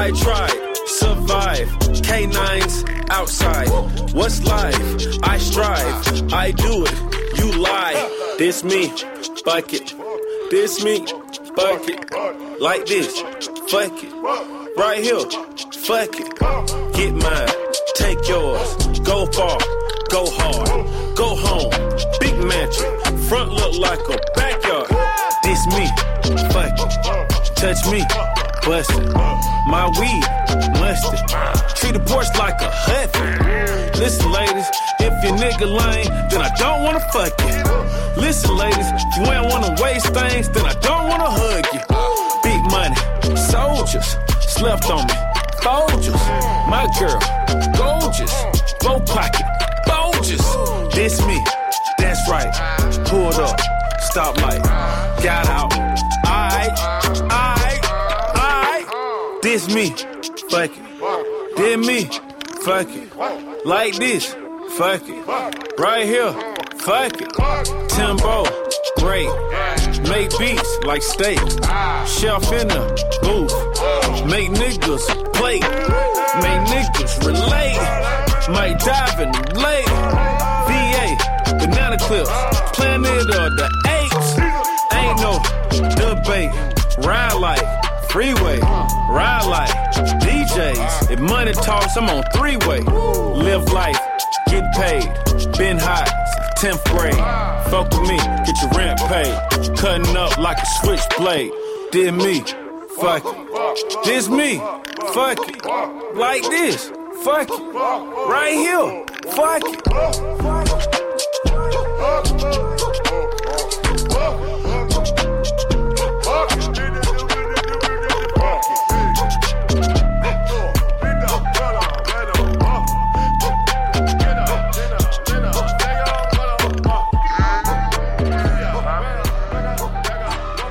I try survive. Canines outside. What's life? I strive. I do it. You lie. This me, bucket. This me, bucket. Like this, fuck it. Right here, fuck it. Get mine, take yours. Go far, go hard, go home. Big mansion, front look like a backyard. This me, fuck it. Touch me, Bust it. My weed. Mustard. Treat the porch like a hut. Listen, ladies. If your nigga lame, then I don't wanna fuck you. Listen, ladies. If you ain't wanna waste things, then I don't wanna hug you. Big money. Soldiers. Slept on me. Folgers. My girl. Gorgeous. both pocket. Bulges. This me. That's right. Pulled up. Stop light. Got out. This me. Fuck it. Did me. Fuck it. Like this. Fuck it. Right here. Fuck it. Timbo. Great. Make beats like steak. Shelf in the booth. Make niggas play. Make niggas relate. Might dive in the lake. VA. Banana clips. Planet of the apes. Ain't no debate. Ride like freeway. Ride like DJs. If money talks, I'm on three way. Live life. Get paid. Been hot. 10th grade. Fuck with me. Get your rent paid. Cutting up like a switchblade. Did me. Fuck it. This me. Fuck it. Like this. Fuck it. Right here. Fuck it.